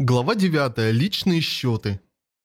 Глава 9. Личные счеты.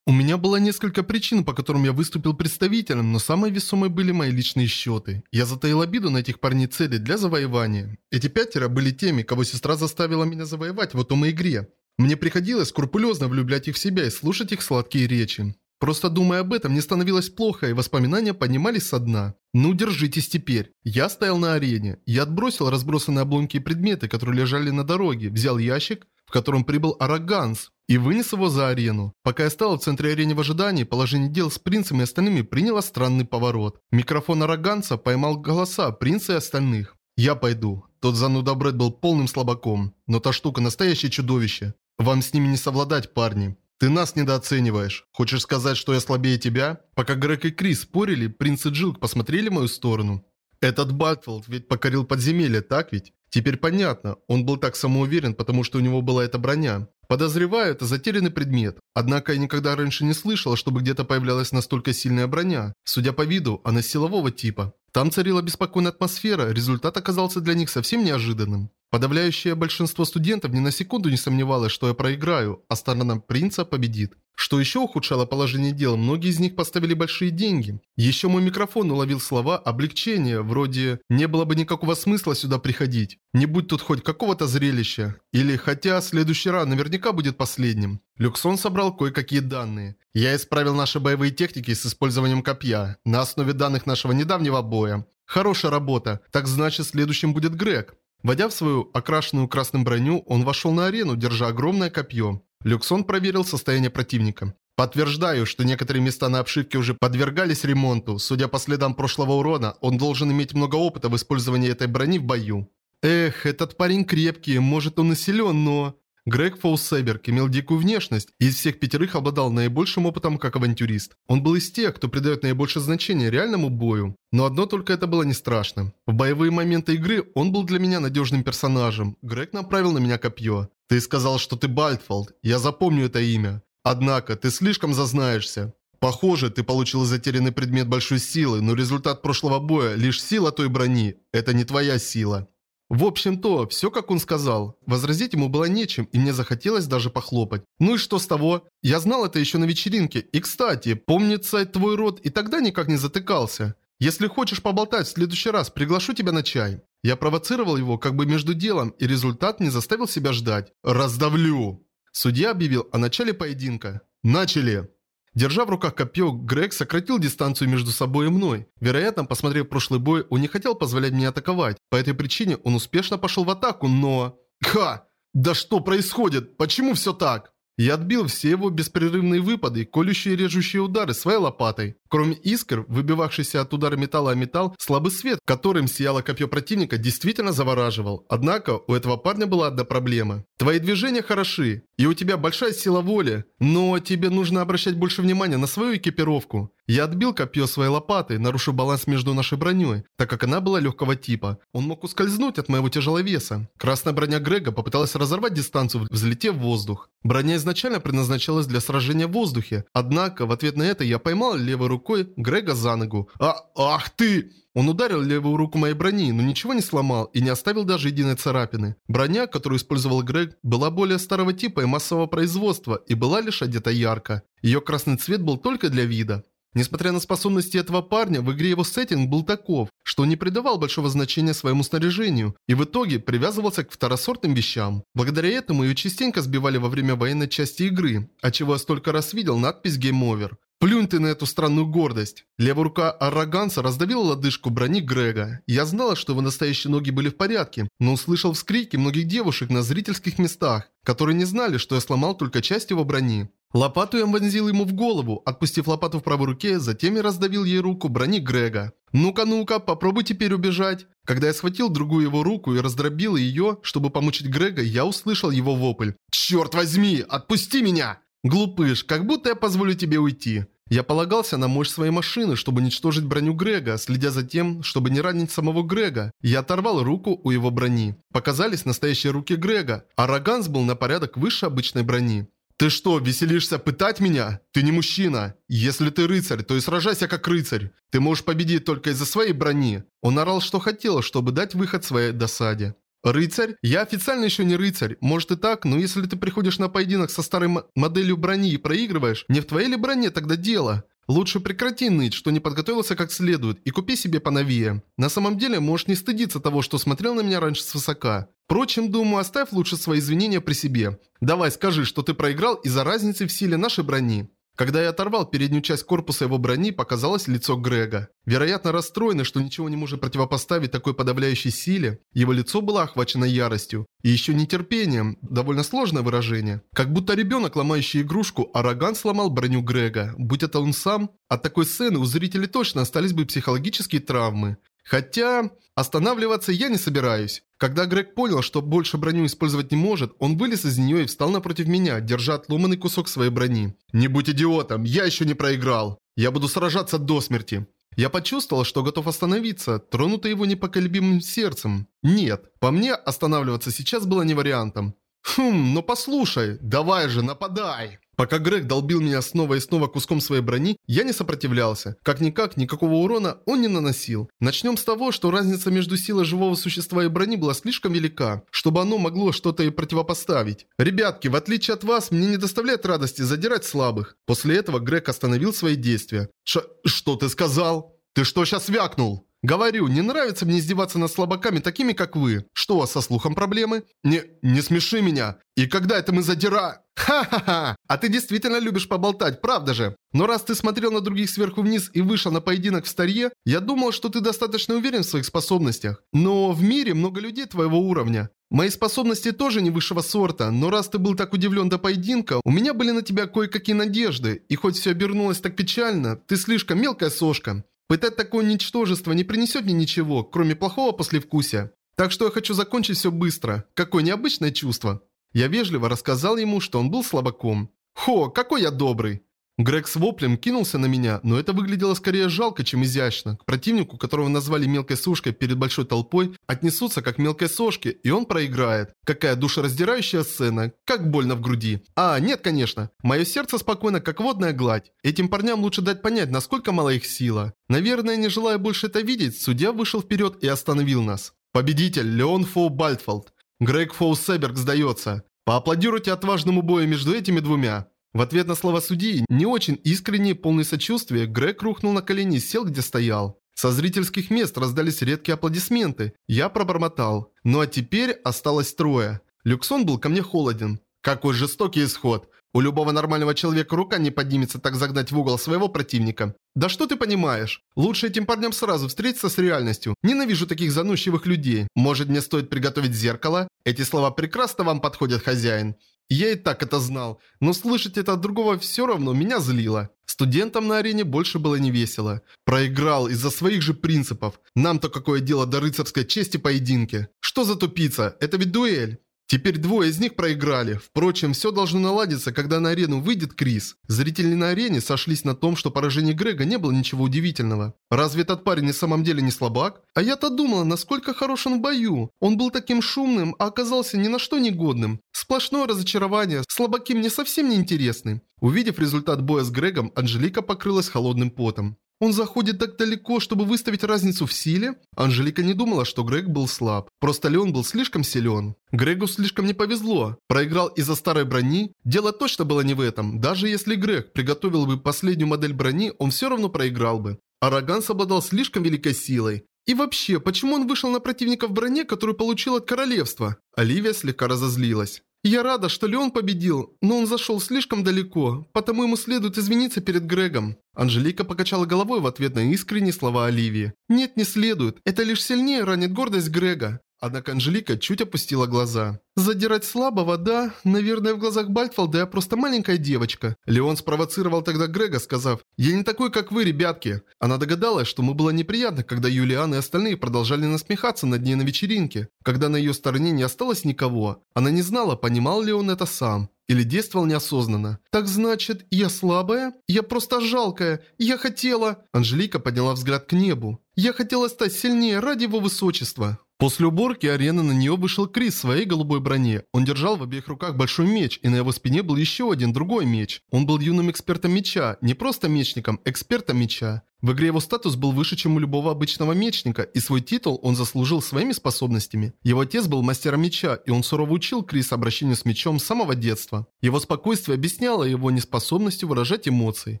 У меня было несколько причин, по которым я выступил представителем, но самой весомой были мои личные счеты. Я затаил обиду на этих парней цели для завоевания. Эти пятеро были теми, кого сестра заставила меня завоевать в этом игре. Мне приходилось скрупулезно влюблять их в себя и слушать их сладкие речи. Просто думая об этом, мне становилось плохо, и воспоминания поднимались со дна. Ну, держитесь теперь. Я стоял на арене. Я отбросил разбросанные обломки и предметы, которые лежали на дороге, взял ящик, в котором прибыл Араганс, и вынес его за арену. Пока я стоял в центре арены в ожидании, положение дел с принцем и остальными приняло странный поворот. Микрофон Араганса поймал голоса принца и остальных. «Я пойду». Тот зануда Брэд был полным слабаком. Но та штука настоящее чудовище. Вам с ними не совладать, парни. Ты нас недооцениваешь. Хочешь сказать, что я слабее тебя? Пока Грег и Крис спорили, принц и Джилк посмотрели в мою сторону. Этот Бакфилд ведь покорил подземелье, так ведь? Теперь понятно, он был так самоуверен, потому что у него была эта броня. Подозреваю, это затерянный предмет. Однако я никогда раньше не слышала, чтобы где-то появлялась настолько сильная броня. Судя по виду, она силового типа. Там царила беспокойная атмосфера, результат оказался для них совсем неожиданным. Подавляющее большинство студентов ни на секунду не сомневалось, что я проиграю, а сторона принца победит. Что еще ухудшало положение дел, многие из них поставили большие деньги. Еще мой микрофон уловил слова облегчения, вроде «не было бы никакого смысла сюда приходить, не будь тут хоть какого-то зрелища». Или «хотя следующий раз наверняка будет последним». Люксон собрал кое-какие данные. Я исправил наши боевые техники с использованием копья на основе данных нашего недавнего боя. Хорошая работа, так значит следующим будет Грег. Войдя в свою окрашенную красным броню, он вошел на арену, держа огромное копье. Люксон проверил состояние противника. Подтверждаю, что некоторые места на обшивке уже подвергались ремонту. Судя по следам прошлого урона, он должен иметь много опыта в использовании этой брони в бою. Эх, этот парень крепкий, может он и силен, но... Грег Фоусеберг имел дикую внешность и из всех пятерых обладал наибольшим опытом как авантюрист. Он был из тех, кто придает наибольшее значение реальному бою. Но одно только это было не страшно. В боевые моменты игры он был для меня надежным персонажем. Грег направил на меня копье. «Ты сказал, что ты Бальтфолд. Я запомню это имя. Однако, ты слишком зазнаешься. Похоже, ты получил затерянный предмет большой силы, но результат прошлого боя – лишь сила той брони. Это не твоя сила. В общем-то, все как он сказал. Возразить ему было нечем, и мне захотелось даже похлопать. Ну и что с того? Я знал это еще на вечеринке. И кстати, помнится твой род и тогда никак не затыкался. Если хочешь поболтать в следующий раз, приглашу тебя на чай. Я провоцировал его как бы между делом, и результат не заставил себя ждать. Раздавлю! Судья объявил о начале поединка. Начали! Держа в руках копье, Грег сократил дистанцию между собой и мной. Вероятно, посмотрев прошлый бой, он не хотел позволять мне атаковать. По этой причине он успешно пошел в атаку, но... Ха! Да что происходит? Почему все так? Я отбил все его беспрерывные выпады, колющие и режущие удары своей лопатой. Кроме искр, выбивавшийся от удара металла о металл, слабый свет, которым сияло копье противника, действительно завораживал. Однако, у этого парня была одна проблема. Твои движения хороши, и у тебя большая сила воли, но тебе нужно обращать больше внимания на свою экипировку. Я отбил копье своей лопатой, нарушив баланс между нашей броней, так как она была легкого типа. Он мог ускользнуть от моего тяжеловеса. Красная броня Грега попыталась разорвать дистанцию, взлетев в воздух. Броня изначально предназначалась для сражения в воздухе, однако в ответ на это я поймал левой рукой Грега за ногу. А, ах ты! Он ударил левую руку моей брони, но ничего не сломал и не оставил даже единой царапины. Броня, которую использовал Грег, была более старого типа и массового производства и была лишь одета ярко. Ее красный цвет был только для вида. Несмотря на способности этого парня, в игре его сеттинг был таков, что не придавал большого значения своему снаряжению и в итоге привязывался к второсортным вещам. Благодаря этому ее частенько сбивали во время военной части игры, отчего я столько раз видел надпись Game Over. Плюнь ты на эту странную гордость. Левая рука Арроганса раздавила лодыжку брони Грега. Я знала, что его настоящие ноги были в порядке, но услышал вскрики многих девушек на зрительских местах, которые не знали, что я сломал только часть его брони. Лопату я вонзил ему в голову, отпустив лопату в правой руке, затем я раздавил ей руку брони Грега. «Ну-ка, ну-ка, попробуй теперь убежать». Когда я схватил другую его руку и раздробил ее, чтобы помучить Грега, я услышал его вопль. «Черт возьми, отпусти меня!» «Глупыш, как будто я позволю тебе уйти». Я полагался на мощь своей машины, чтобы уничтожить броню Грега, следя за тем, чтобы не ранить самого Грега. Я оторвал руку у его брони. Показались настоящие руки Грега, а Роганс был на порядок выше обычной брони. «Ты что, веселишься пытать меня? Ты не мужчина. Если ты рыцарь, то и сражайся как рыцарь. Ты можешь победить только из-за своей брони». Он орал, что хотел, чтобы дать выход своей досаде. Рыцарь? Я официально еще не рыцарь. Может и так, но если ты приходишь на поединок со старой моделью брони и проигрываешь, не в твоей ли броне тогда дело? Лучше прекрати ныть, что не подготовился как следует, и купи себе поновее. На самом деле, можешь не стыдиться того, что смотрел на меня раньше свысока. Впрочем, думаю, оставь лучше свои извинения при себе. Давай скажи, что ты проиграл из-за разницы в силе нашей брони. Когда я оторвал переднюю часть корпуса его брони, показалось лицо Грега. Вероятно, расстроенный, что ничего не может противопоставить такой подавляющей силе, его лицо было охвачено яростью. И еще нетерпением, довольно сложное выражение. Как будто ребенок, ломающий игрушку, Араган сломал броню Грега. Будь это он сам, от такой сцены у зрителей точно остались бы психологические травмы. Хотя, останавливаться я не собираюсь. Когда Грег понял, что больше броню использовать не может, он вылез из нее и встал напротив меня, держа отломанный кусок своей брони. «Не будь идиотом, я еще не проиграл. Я буду сражаться до смерти». Я почувствовал, что готов остановиться, тронутый его непоколебимым сердцем. Нет, по мне останавливаться сейчас было не вариантом. «Хм, ну послушай, давай же, нападай!» Пока Грег долбил меня снова и снова куском своей брони, я не сопротивлялся. Как-никак, никакого урона он не наносил. Начнем с того, что разница между силой живого существа и брони была слишком велика, чтобы оно могло что-то и противопоставить. Ребятки, в отличие от вас, мне не доставляет радости задирать слабых. После этого Грег остановил свои действия. Ш... Что ты сказал? Ты что сейчас вякнул? Говорю, не нравится мне издеваться над слабаками такими, как вы. Что со слухом проблемы? Не, не смеши меня. И когда это мы задира... Ха-ха-ха! А ты действительно любишь поболтать, правда же? Но раз ты смотрел на других сверху вниз и вышел на поединок в старье, я думал, что ты достаточно уверен в своих способностях. Но в мире много людей твоего уровня. Мои способности тоже не высшего сорта, но раз ты был так удивлен до поединка, у меня были на тебя кое-какие надежды. И хоть все обернулось так печально, ты слишком мелкая сошка. Пытать такое ничтожество не принесет мне ничего, кроме плохого послевкусия. Так что я хочу закончить все быстро. Какое необычное чувство. Я вежливо рассказал ему, что он был слабаком. Хо, какой я добрый. Грег с воплем кинулся на меня, но это выглядело скорее жалко, чем изящно. К противнику, которого назвали мелкой сошкой перед большой толпой, отнесутся как мелкой сошке, и он проиграет. Какая душераздирающая сцена, как больно в груди. А, нет, конечно. Мое сердце спокойно, как водная гладь. Этим парням лучше дать понять, насколько мала их сила. Наверное, не желая больше это видеть, судья вышел вперед и остановил нас. Победитель Леон Фоу Бальтфолд. Грег Фоу Себерг сдается. Поаплодируйте отважному бою между этими двумя. В ответ на слова судьи, не очень искренний, полный сочувствия, Грег рухнул на колени и сел, где стоял. Со зрительских мест раздались редкие аплодисменты. Я пробормотал. Ну а теперь осталось трое. Люксон был ко мне холоден. Какой жестокий исход. У любого нормального человека рука не поднимется так загнать в угол своего противника. Да что ты понимаешь? Лучше этим парням сразу встретиться с реальностью. Ненавижу таких заносчивых людей. Может мне стоит приготовить зеркало? Эти слова прекрасно вам подходят, хозяин. Я и так это знал, но слышать это от другого все равно меня злило. Студентам на арене больше было не весело. Проиграл из-за своих же принципов. Нам-то какое дело до рыцарской чести поединки? Что за тупица? Это ведь дуэль. Теперь двое из них проиграли. Впрочем, все должно наладиться, когда на арену выйдет Крис. Зрители на арене сошлись на том, что поражение Грега не было ничего удивительного. Разве этот парень на самом деле не слабак? А я-то думала, насколько хорош он в бою. Он был таким шумным, а оказался ни на что негодным. Сплошное разочарование, слабаки мне совсем не интересны. Увидев результат боя с Грегом, Анжелика покрылась холодным потом. Он заходит так далеко, чтобы выставить разницу в силе? Анжелика не думала, что Грег был слаб. Просто Леон был слишком силен. Грегу слишком не повезло. Проиграл из-за старой брони? Дело точно было не в этом. Даже если Грег приготовил бы последнюю модель брони, он все равно проиграл бы. Араганс обладал слишком великой силой. И вообще, почему он вышел на противника в броне, которую получил от королевства? Оливия слегка разозлилась. Я рада, что Леон победил, но он зашел слишком далеко, потому ему следует извиниться перед Грегом. Анжелика покачала головой в ответ на искренние слова Оливии. Нет, не следует. Это лишь сильнее ранит гордость Грега. Однако Анжелика чуть опустила глаза. «Задирать слабого, да? Наверное, в глазах Бальтфолда я просто маленькая девочка». Леон спровоцировал тогда Грега, сказав, «Я не такой, как вы, ребятки». Она догадалась, что ему было неприятно, когда Юлиан и остальные продолжали насмехаться над ней на вечеринке, когда на ее стороне не осталось никого. Она не знала, понимал ли он это сам. Или действовал неосознанно. «Так значит, я слабая? Я просто жалкая. Я хотела...» Анжелика подняла взгляд к небу. «Я хотела стать сильнее ради его высочества». После уборки арены на нее вышел Крис в своей голубой броне. Он держал в обеих руках большой меч, и на его спине был еще один другой меч. Он был юным экспертом меча, не просто мечником, экспертом меча. В игре его статус был выше, чем у любого обычного мечника, и свой титул он заслужил своими способностями. Его отец был мастером меча, и он сурово учил Криса обращению с мечом с самого детства. Его спокойствие объясняло его неспособностью выражать эмоции.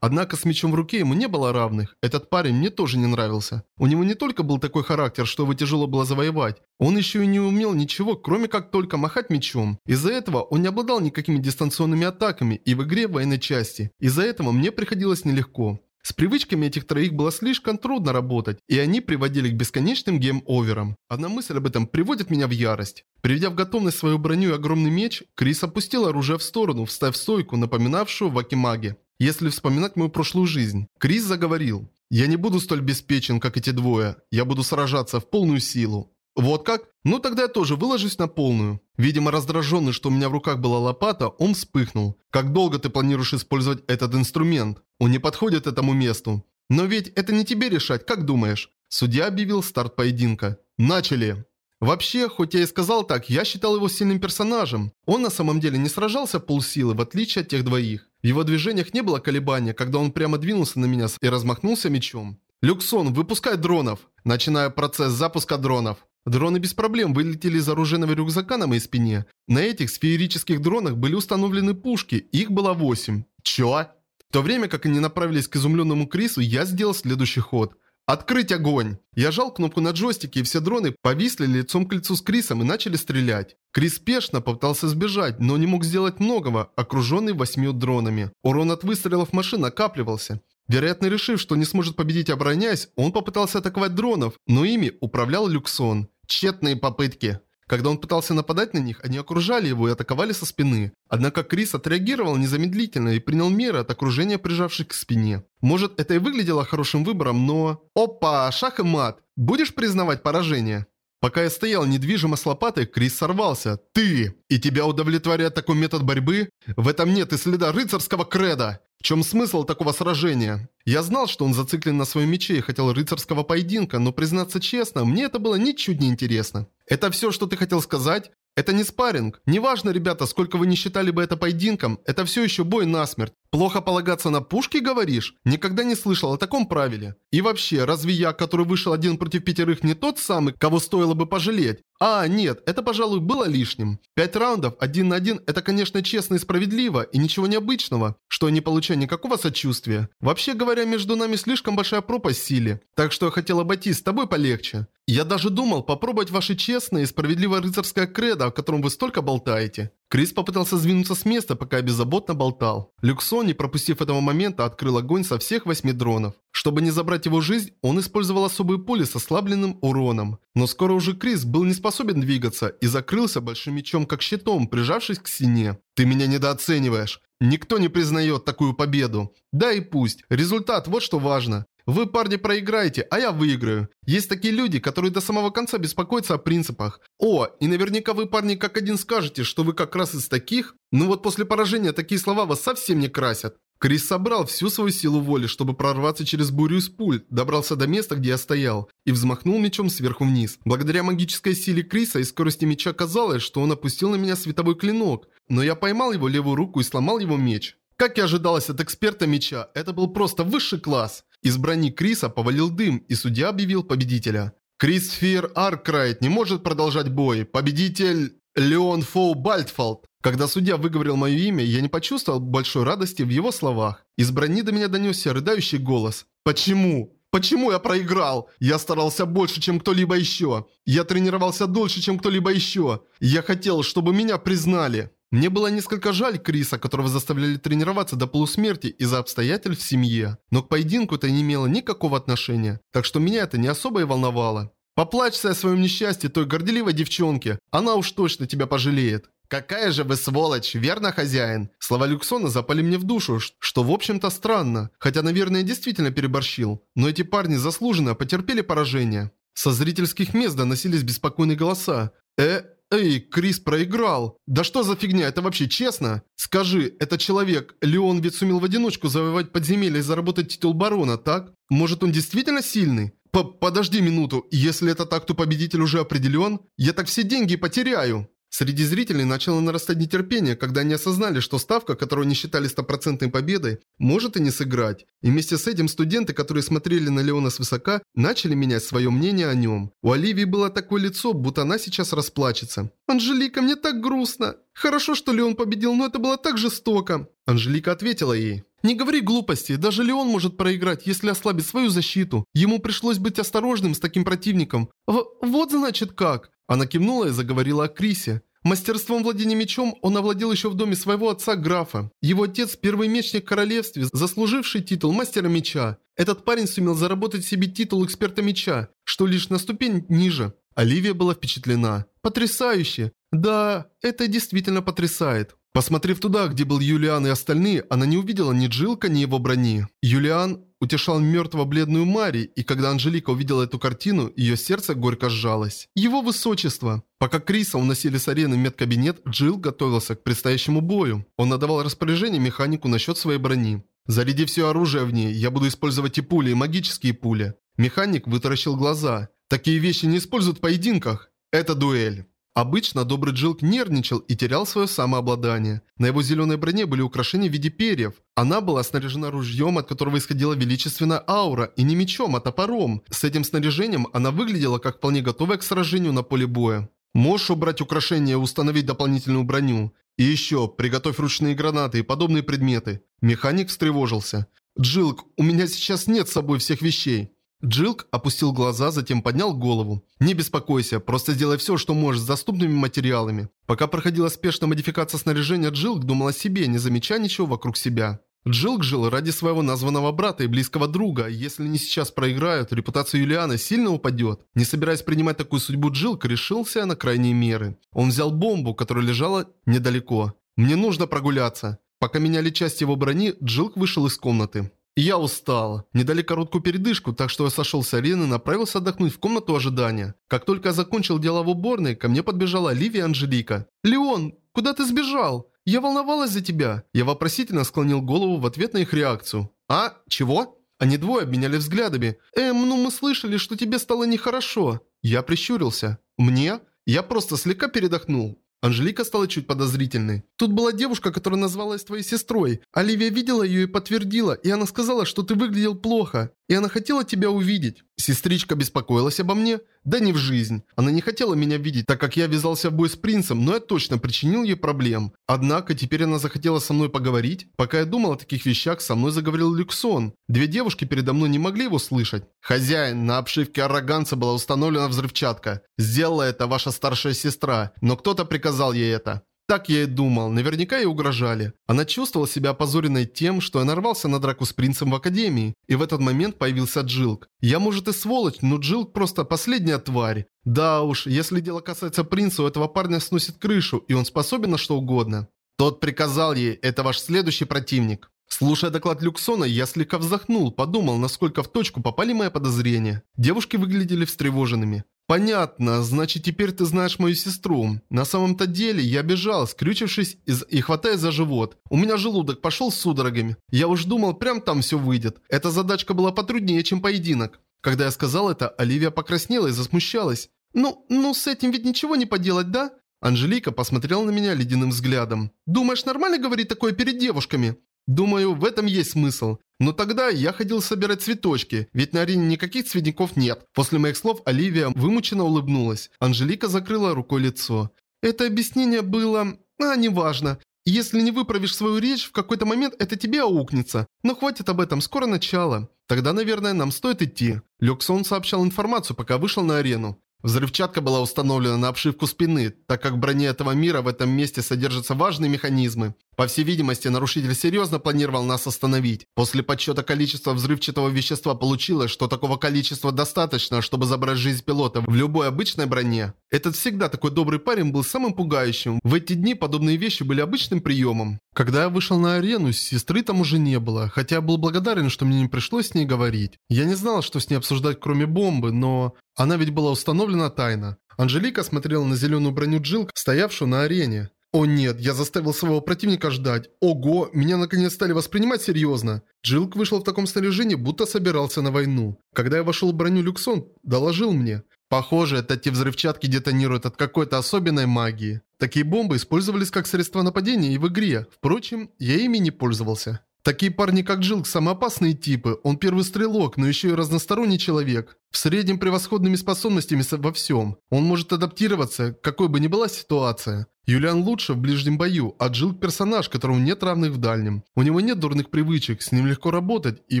Однако с мечом в руке ему не было равных. Этот парень мне тоже не нравился. У него не только был такой характер, что его тяжело было завоевать, он еще и не умел ничего, кроме как только махать мечом. Из-за этого он не обладал никакими дистанционными атаками и в игре в военной части. Из-за этого мне приходилось нелегко. С привычками этих троих было слишком трудно работать, и они приводили к бесконечным гейм-оверам. Одна мысль об этом приводит меня в ярость. Приведя в готовность свою броню и огромный меч, Крис опустил оружие в сторону, встав стойку, напоминавшую Вакимаги. Если вспоминать мою прошлую жизнь, Крис заговорил. «Я не буду столь беспечен, как эти двое. Я буду сражаться в полную силу. Вот как? Ну тогда я тоже выложусь на полную. Видимо, раздраженный, что у меня в руках была лопата, он вспыхнул. Как долго ты планируешь использовать этот инструмент? Он не подходит этому месту. Но ведь это не тебе решать, как думаешь? Судья объявил старт поединка. Начали. Вообще, хоть я и сказал так, я считал его сильным персонажем. Он на самом деле не сражался полсилы, в отличие от тех двоих. В его движениях не было колебания, когда он прямо двинулся на меня и размахнулся мечом. «Люксон, выпускай дронов!» Начиная процесс запуска дронов. Дроны без проблем вылетели из оружейного рюкзака на моей спине. На этих сферических дронах были установлены пушки, их было 8. Чё? В то время как они направились к изумленному Крису, я сделал следующий ход. «Открыть огонь!» Я жал кнопку на джойстике, и все дроны повисли лицом к лицу с Крисом и начали стрелять. Крис спешно попытался сбежать, но не мог сделать многого, окруженный восьмью дронами. Урон от выстрелов машин накапливался. Вероятно, решив, что не сможет победить обороняясь, он попытался атаковать дронов, но ими управлял Люксон. Тщетные попытки. Когда он пытался нападать на них, они окружали его и атаковали со спины. Однако Крис отреагировал незамедлительно и принял меры от окружения, прижавших к спине. Может, это и выглядело хорошим выбором, но... Опа, шах и мат. Будешь признавать поражение? Пока я стоял недвижимо с лопатой, Крис сорвался. «Ты! И тебя удовлетворяет такой метод борьбы? В этом нет и следа рыцарского креда! В чем смысл такого сражения? Я знал, что он зациклен на своем мече и хотел рыцарского поединка, но признаться честно, мне это было ничуть не интересно. Это все, что ты хотел сказать? Это не спарринг. Неважно, ребята, сколько вы не считали бы это поединком, это все еще бой насмерть. Плохо полагаться на пушки, говоришь? Никогда не слышал о таком правиле. И вообще, разве я, который вышел один против пятерых, не тот самый, кого стоило бы пожалеть? А, нет, это, пожалуй, было лишним. Пять раундов, один на один, это, конечно, честно и справедливо, и ничего необычного, что я не получаю никакого сочувствия. Вообще говоря, между нами слишком большая пропасть в силе, так что я хотел обойти с тобой полегче. Я даже думал попробовать ваше честное и справедливое рыцарское кредо, о котором вы столько болтаете. Крис попытался сдвинуться с места, пока беззаботно болтал. Люксон, не пропустив этого момента, открыл огонь со всех восьми дронов. Чтобы не забрать его жизнь, он использовал особые пули с ослабленным уроном. Но скоро уже Крис был не способен двигаться и закрылся большим мечом как щитом, прижавшись к стене. «Ты меня недооцениваешь. Никто не признает такую победу. Да и пусть. Результат, вот что важно. Вы, парни, проиграете, а я выиграю. Есть такие люди, которые до самого конца беспокоятся о принципах. О, и наверняка вы, парни, как один скажете, что вы как раз из таких. Ну вот после поражения такие слова вас совсем не красят. Крис собрал всю свою силу воли, чтобы прорваться через бурю из пуль, добрался до места, где я стоял, и взмахнул мечом сверху вниз. Благодаря магической силе Криса и скорости меча казалось, что он опустил на меня световой клинок, но я поймал его левую руку и сломал его меч. Как и ожидалось от эксперта меча, это был просто высший класс. Из брони Криса повалил дым, и судья объявил победителя. Крис Фир Аркрайт не может продолжать бой. Победитель Леон Фоу Бальтфолд. Когда судья выговорил мое имя, я не почувствовал большой радости в его словах. Из брони до меня донесся рыдающий голос. «Почему? Почему я проиграл? Я старался больше, чем кто-либо еще. Я тренировался дольше, чем кто-либо еще. Я хотел, чтобы меня признали». Мне было несколько жаль Криса, которого заставляли тренироваться до полусмерти из-за обстоятельств в семье. Но к поединку это не имело никакого отношения, так что меня это не особо и волновало. Поплачься о своем несчастье той горделивой девчонке, она уж точно тебя пожалеет. «Какая же вы сволочь, верно, хозяин?» Слова Люксона запали мне в душу, что в общем-то странно. Хотя, наверное, действительно переборщил. Но эти парни заслуженно потерпели поражение. Со зрительских мест доносились беспокойные голоса. «Э, Эй, Крис проиграл. Да что за фигня, это вообще честно? Скажи, этот человек, Леон ведь сумел в одиночку завоевать подземелье и заработать титул барона, так? Может он действительно сильный? П Подожди минуту, если это так, то победитель уже определен? Я так все деньги потеряю. Среди зрителей начало нарастать нетерпение, когда они осознали, что ставка, которую они считали стопроцентной победой, может и не сыграть. И вместе с этим студенты, которые смотрели на Леона свысока, начали менять свое мнение о нем. У Оливии было такое лицо, будто она сейчас расплачется. «Анжелика, мне так грустно. Хорошо, что Леон победил, но это было так жестоко». Анжелика ответила ей. «Не говори глупости, даже Леон может проиграть, если ослабит свою защиту. Ему пришлось быть осторожным с таким противником. В вот значит как». Она кивнула и заговорила о Крисе. Мастерством владения мечом он овладел еще в доме своего отца графа. Его отец – первый мечник в королевстве, заслуживший титул мастера меча. Этот парень сумел заработать себе титул эксперта меча, что лишь на ступень ниже. Оливия была впечатлена. Потрясающе! Да, это действительно потрясает. Посмотрев туда, где был Юлиан и остальные, она не увидела ни Джилка, ни его брони. Юлиан утешал мертво-бледную Мари, и когда Анжелика увидела эту картину, ее сердце горько сжалось. Его высочество. Пока Криса уносили с арены медкабинет, Джилл готовился к предстоящему бою. Он отдавал распоряжение механику насчет своей брони. «Заряди все оружие в ней, я буду использовать и пули, и магические пули». Механик вытаращил глаза. «Такие вещи не используют в поединках. Это дуэль». Обычно добрый Джилк нервничал и терял свое самообладание. На его зеленой броне были украшения в виде перьев. Она была снаряжена ружьем, от которого исходила величественная аура, и не мечом, а топором. С этим снаряжением она выглядела как вполне готовая к сражению на поле боя. Можешь убрать украшения и установить дополнительную броню. И еще, приготовь ручные гранаты и подобные предметы. Механик встревожился. «Джилк, у меня сейчас нет с собой всех вещей». Джилк опустил глаза, затем поднял голову. «Не беспокойся, просто сделай все, что можешь с доступными материалами». Пока проходила спешная модификация снаряжения, Джилк думал о себе, не замечая ничего вокруг себя. Джилк жил ради своего названного брата и близкого друга. Если не сейчас проиграют, репутация Юлиана сильно упадет. Не собираясь принимать такую судьбу, Джилк решился на крайние меры. Он взял бомбу, которая лежала недалеко. «Мне нужно прогуляться». Пока меняли часть его брони, Джилк вышел из комнаты. Я устал. Не дали короткую передышку, так что я сошел с арены и направился отдохнуть в комнату ожидания. Как только я закончил дело в уборной, ко мне подбежала Оливия и Анжелика. «Леон, куда ты сбежал? Я волновалась за тебя». Я вопросительно склонил голову в ответ на их реакцию. «А? Чего?» Они двое обменяли взглядами. «Эм, ну мы слышали, что тебе стало нехорошо». Я прищурился. «Мне?» Я просто слегка передохнул. Анжелика стала чуть подозрительной. «Тут была девушка, которая назвалась твоей сестрой. Оливия видела ее и подтвердила, и она сказала, что ты выглядел плохо, и она хотела тебя увидеть». Сестричка беспокоилась обо мне? Да не в жизнь. Она не хотела меня видеть, так как я ввязался в бой с принцем, но я точно причинил ей проблем. Однако теперь она захотела со мной поговорить. Пока я думал о таких вещах, со мной заговорил Люксон. Две девушки передо мной не могли его слышать. «Хозяин, на обшивке арроганца была установлена взрывчатка. Сделала это ваша старшая сестра, но кто-то приказал ей это». Так я и думал, наверняка ей угрожали. Она чувствовала себя опозоренной тем, что я нарвался на драку с принцем в академии. И в этот момент появился Джилк. Я, может, и сволочь, но Джилк просто последняя тварь. Да уж, если дело касается принца, у этого парня сносит крышу, и он способен на что угодно. Тот приказал ей, это ваш следующий противник. Слушая доклад Люксона, я слегка вздохнул, подумал, насколько в точку попали мои подозрения. Девушки выглядели встревоженными. «Понятно, значит теперь ты знаешь мою сестру. На самом-то деле я бежал, скрючившись из... и хватая за живот. У меня желудок пошел с судорогами. Я уж думал, прям там все выйдет. Эта задачка была потруднее, чем поединок». Когда я сказал это, Оливия покраснела и засмущалась. «Ну, ну с этим ведь ничего не поделать, да?» Анжелика посмотрела на меня ледяным взглядом. «Думаешь, нормально говорить такое перед девушками?» Думаю, в этом есть смысл. Но тогда я ходил собирать цветочки, ведь на арене никаких цветников нет. После моих слов Оливия вымученно улыбнулась. Анжелика закрыла рукой лицо. Это объяснение было... А, неважно. Если не выправишь свою речь, в какой-то момент это тебе аукнется. Но хватит об этом, скоро начало. Тогда, наверное, нам стоит идти. Люксон сообщал информацию, пока вышел на арену. Взрывчатка была установлена на обшивку спины, так как в броне этого мира в этом месте содержатся важные механизмы. По всей видимости, нарушитель серьезно планировал нас остановить. После подсчета количества взрывчатого вещества получилось, что такого количества достаточно, чтобы забрать жизнь пилота в любой обычной броне. Этот всегда такой добрый парень был самым пугающим. В эти дни подобные вещи были обычным приемом. Когда я вышел на арену, сестры там уже не было, хотя я был благодарен, что мне не пришлось с ней говорить. Я не знал, что с ней обсуждать кроме бомбы, но... Она ведь была установлена тайно. Анжелика смотрела на зеленую броню Джилк, стоявшую на арене. О нет, я заставил своего противника ждать. Ого, меня наконец стали воспринимать серьезно. Джилк вышел в таком снаряжении, будто собирался на войну. Когда я вошел в броню Люксон, доложил мне. Похоже, те взрывчатки детонируют от какой-то особенной магии. Такие бомбы использовались как средство нападения и в игре. Впрочем, я ими не пользовался. Такие парни, как Джилк, самые опасные типы. Он первый стрелок, но еще и разносторонний человек. В среднем превосходными способностями во всем. Он может адаптироваться, какой бы ни была ситуация. Юлиан лучше в ближнем бою, а Джилк персонаж, которому нет равных в дальнем. У него нет дурных привычек, с ним легко работать, и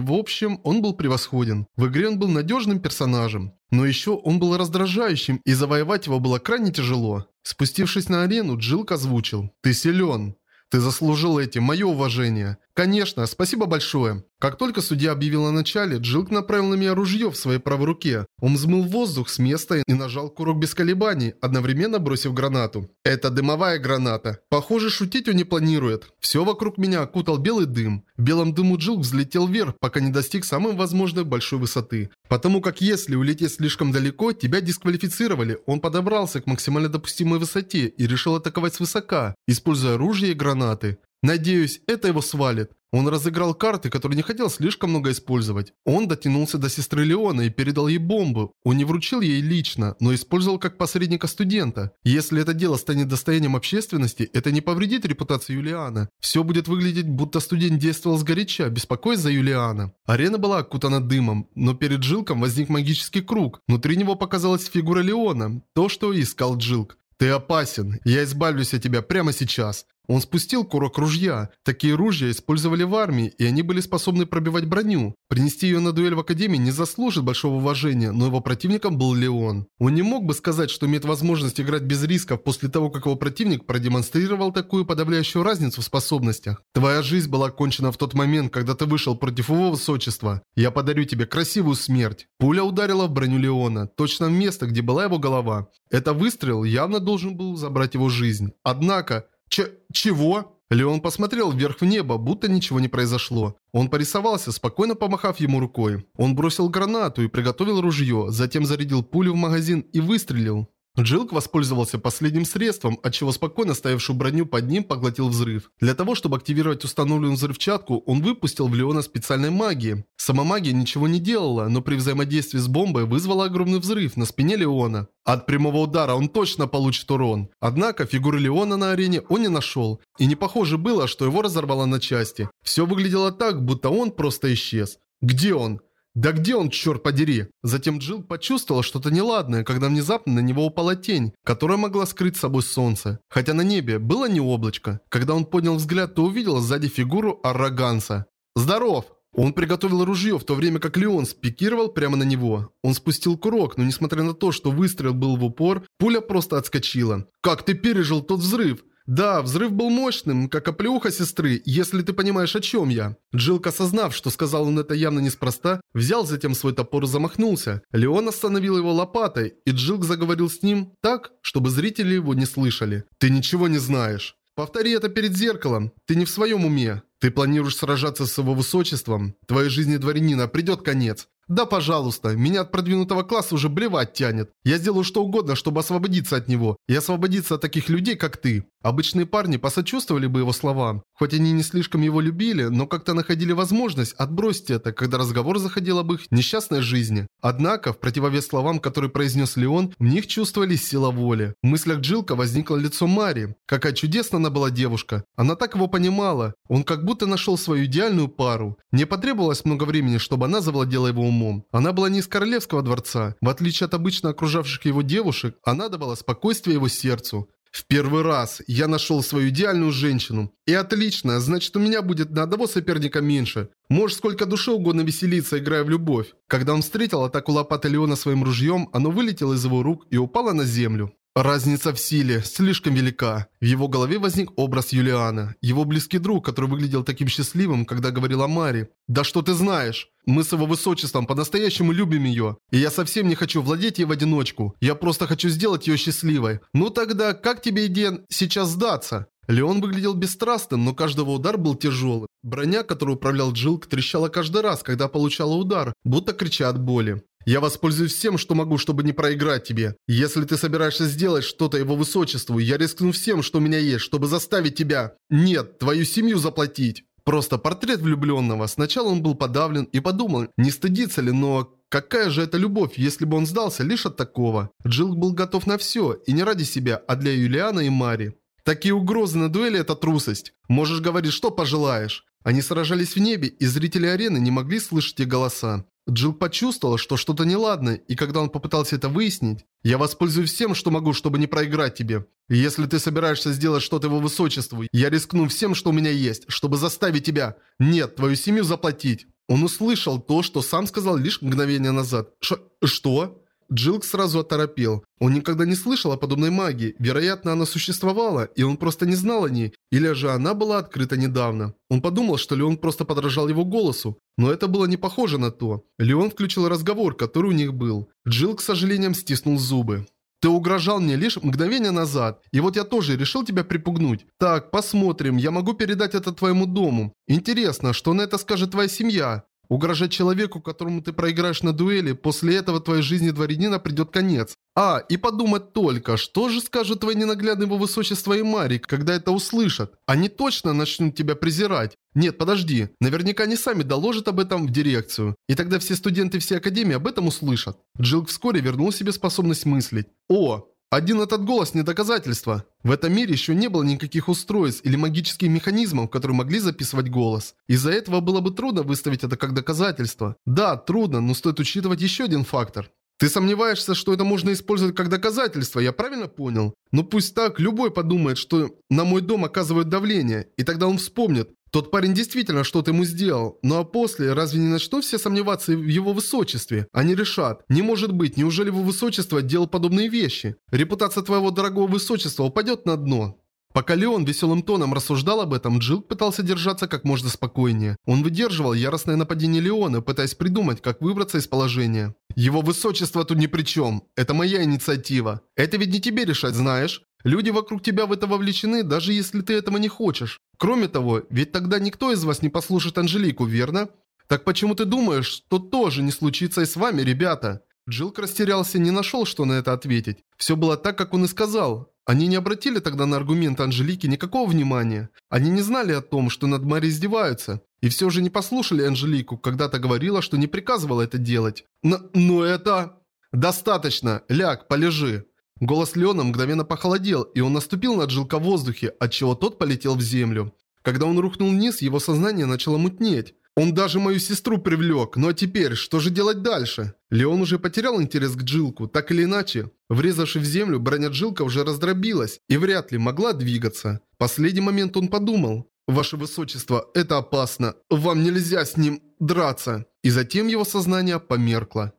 в общем, он был превосходен. В игре он был надежным персонажем. Но еще он был раздражающим, и завоевать его было крайне тяжело. Спустившись на арену, Джилк озвучил «Ты силен». Ты заслужил этим мое уважение. Конечно, спасибо большое. Как только судья объявил о начале, Джилк направил на меня ружье в своей правой руке. Он взмыл воздух с места и нажал курок без колебаний, одновременно бросив гранату. Это дымовая граната. Похоже, шутить он не планирует. Все вокруг меня окутал белый дым. В белом дыму Джилк взлетел вверх, пока не достиг самой возможной большой высоты. Потому как если улететь слишком далеко, тебя дисквалифицировали. Он подобрался к максимально допустимой высоте и решил атаковать свысока, используя оружие и гранаты. Надеюсь, это его свалит. Он разыграл карты, которые не хотел слишком много использовать. Он дотянулся до сестры Леона и передал ей бомбу. Он не вручил ей лично, но использовал как посредника студента. Если это дело станет достоянием общественности, это не повредит репутации Юлиана. Все будет выглядеть, будто студент действовал сгоряча, беспокоясь за Юлиана. Арена была окутана дымом, но перед Джилком возник магический круг. Внутри него показалась фигура Леона, то, что искал Джилк. «Ты опасен. Я избавлюсь от тебя прямо сейчас. Он спустил курок ружья. Такие ружья использовали в армии, и они были способны пробивать броню. Принести ее на дуэль в Академии не заслужит большого уважения, но его противником был Леон. Он не мог бы сказать, что имеет возможность играть без рисков после того, как его противник продемонстрировал такую подавляющую разницу в способностях. Твоя жизнь была кончена в тот момент, когда ты вышел против его высочества. Я подарю тебе красивую смерть. Пуля ударила в броню Леона, точно в место, где была его голова. Это выстрел явно должен был забрать его жизнь. Однако... Ч... чего?» Леон посмотрел вверх в небо, будто ничего не произошло. Он порисовался, спокойно помахав ему рукой. Он бросил гранату и приготовил ружье, затем зарядил пулю в магазин и выстрелил. Джилк воспользовался последним средством, отчего спокойно стоявшую броню под ним поглотил взрыв. Для того, чтобы активировать установленную взрывчатку, он выпустил в Леона специальной магии. Сама магия ничего не делала, но при взаимодействии с бомбой вызвала огромный взрыв на спине Леона. От прямого удара он точно получит урон. Однако фигуры Леона на арене он не нашел. И не похоже было, что его разорвало на части. Все выглядело так, будто он просто исчез. Где он? «Да где он, черт подери?» Затем Джилл почувствовал что-то неладное, когда внезапно на него упала тень, которая могла скрыть собой солнце. Хотя на небе было не облачко. Когда он поднял взгляд, то увидел сзади фигуру Арроганса. «Здоров!» Он приготовил ружье, в то время как Леон спикировал прямо на него. Он спустил курок, но несмотря на то, что выстрел был в упор, пуля просто отскочила. «Как ты пережил тот взрыв?» Да, взрыв был мощным, как оплеуха сестры, если ты понимаешь, о чем я. Джилк, осознав, что сказал он это явно неспроста, взял затем свой топор и замахнулся. Леон остановил его лопатой, и Джилк заговорил с ним так, чтобы зрители его не слышали. «Ты ничего не знаешь. Повтори это перед зеркалом. Ты не в своем уме. Ты планируешь сражаться с его высочеством. Твоей жизни дворянина придет конец. «Да, пожалуйста, меня от продвинутого класса уже блевать тянет. Я сделаю что угодно, чтобы освободиться от него. И освободиться от таких людей, как ты». Обычные парни посочувствовали бы его словам. Хоть они не слишком его любили, но как-то находили возможность отбросить это, когда разговор заходил об их несчастной жизни. Однако, в противовес словам, которые произнес Леон, в них чувствовались сила воли. В мыслях Джилка возникло лицо Мари. Какая чудесная она была девушка. Она так его понимала. Он как будто нашел свою идеальную пару. Не потребовалось много времени, чтобы она завладела его умом. Она была не из королевского дворца. В отличие от обычно окружавших его девушек, она давала спокойствие его сердцу. В первый раз я нашел свою идеальную женщину. И отлично, значит у меня будет на одного соперника меньше. Можешь сколько душе угодно веселиться, играя в любовь. Когда он встретил атаку лопаты Леона своим ружьем, оно вылетело из его рук и упало на землю. Разница в силе слишком велика. В его голове возник образ Юлиана, его близкий друг, который выглядел таким счастливым, когда говорил о Маре. «Да что ты знаешь? Мы с его высочеством по-настоящему любим ее, и я совсем не хочу владеть ей в одиночку. Я просто хочу сделать ее счастливой. Ну тогда, как тебе идея сейчас сдаться?» Леон выглядел бесстрастным, но каждого удар был тяжелым. Броня, которую управлял Джилк, трещала каждый раз, когда получала удар, будто крича от боли. Я воспользуюсь всем, что могу, чтобы не проиграть тебе. Если ты собираешься сделать что-то его высочеству, я рискну всем, что у меня есть, чтобы заставить тебя... Нет, твою семью заплатить. Просто портрет влюбленного. Сначала он был подавлен и подумал, не стыдится ли, но Какая же это любовь, если бы он сдался лишь от такого? Джилл был готов на все, и не ради себя, а для Юлиана и Мари. Такие угрозы на дуэли – это трусость. Можешь говорить, что пожелаешь. Они сражались в небе, и зрители арены не могли слышать их голоса. Джилл почувствовал, что что-то неладно, и когда он попытался это выяснить, «Я воспользуюсь всем, что могу, чтобы не проиграть тебе. Если ты собираешься сделать что-то его высочеству, я рискну всем, что у меня есть, чтобы заставить тебя, нет, твою семью заплатить». Он услышал то, что сам сказал лишь мгновение назад. Ш «Что?» Джилк сразу оторопел. Он никогда не слышал о подобной магии. Вероятно, она существовала, и он просто не знал о ней. Или же она была открыта недавно. Он подумал, что Леон просто подражал его голосу. Но это было не похоже на то. Леон включил разговор, который у них был. Джилл, к сожалению, стиснул зубы. Ты угрожал мне лишь мгновение назад, и вот я тоже решил тебя припугнуть. Так, посмотрим, я могу передать это твоему дому. Интересно, что на это скажет твоя семья? Угрожать человеку, которому ты проиграешь на дуэли, после этого твоей жизни дворянина придет конец. А, и подумать только, что же скажут твои ненаглядные его высочество и Мари, когда это услышат? Они точно начнут тебя презирать. Нет, подожди, наверняка они сами доложат об этом в дирекцию. И тогда все студенты всей академии об этом услышат. Джилк вскоре вернул себе способность мыслить. О, один этот голос не доказательство. В этом мире еще не было никаких устройств или магических механизмов, которые могли записывать голос. Из-за этого было бы трудно выставить это как доказательство. Да, трудно, но стоит учитывать еще один фактор. Ты сомневаешься, что это можно использовать как доказательство, я правильно понял? Ну пусть так, любой подумает, что на мой дом оказывают давление, и тогда он вспомнит, тот парень действительно что-то ему сделал. Ну а после, разве не начнут все сомневаться в его высочестве? Они решат. Не может быть, неужели его высочество делал подобные вещи? Репутация твоего дорогого высочества упадет на дно. Пока Леон веселым тоном рассуждал об этом, Джилк пытался держаться как можно спокойнее. Он выдерживал яростное нападение Леона, пытаясь придумать, как выбраться из положения. «Его высочество тут ни при чем. Это моя инициатива. Это ведь не тебе решать, знаешь. Люди вокруг тебя в это вовлечены, даже если ты этого не хочешь. Кроме того, ведь тогда никто из вас не послушает Анжелику, верно? Так почему ты думаешь, что тоже не случится и с вами, ребята? Джилк растерялся не нашел, что на это ответить. Все было так, как он и сказал. Они не обратили тогда на аргументы Анжелики никакого внимания. Они не знали о том, что над Мари издеваются. И все же не послушали Анжелику, когда-то говорила, что не приказывала это делать. Но, но это... Достаточно. Ляг, полежи. Голос Леона мгновенно похолодел, и он наступил на Джилка в воздухе, отчего тот полетел в землю. Когда он рухнул вниз, его сознание начало мутнеть. Он даже мою сестру привлек, ну а теперь, что же делать дальше? Леон уже потерял интерес к Джилку, так или иначе. Врезавшись в землю, броня Джилка уже раздробилась и вряд ли могла двигаться. Последний момент он подумал. «Ваше Высочество, это опасно. Вам нельзя с ним драться». И затем его сознание померкло.